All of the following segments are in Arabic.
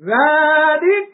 ذَلِكَ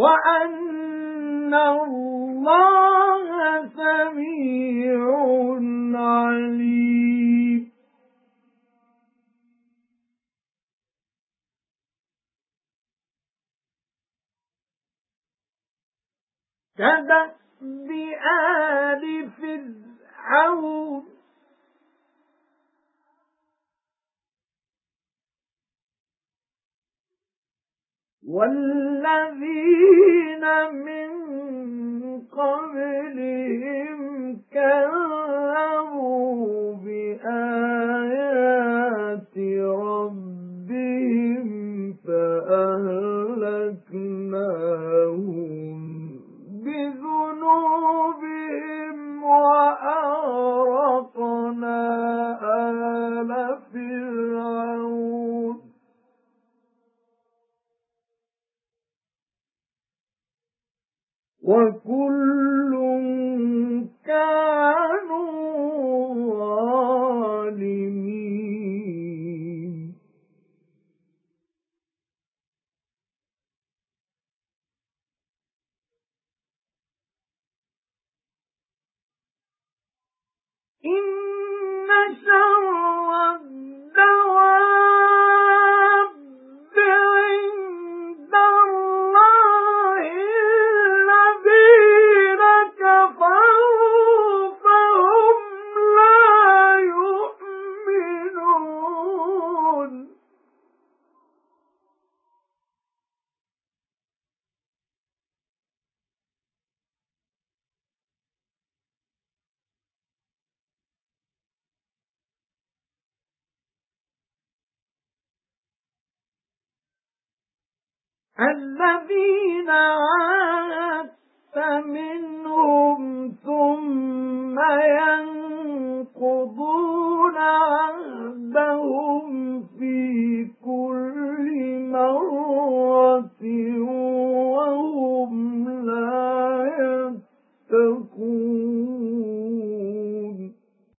وَأَنَّ اللَّهَ سَمِيعٌ عَلِيمٌ. كَدَأْبِ آلِ فِرْعَوْنَ وَالَّذِينَ مِن قَبْلِهِمْ وَكُلٌّ كَانُوا ظَالِمِينَ. إِنَّ شَرَّ الَّذِينَ عَاهَدتَّ مِنْهُمْ ثُمَّ يَنقُضُونَ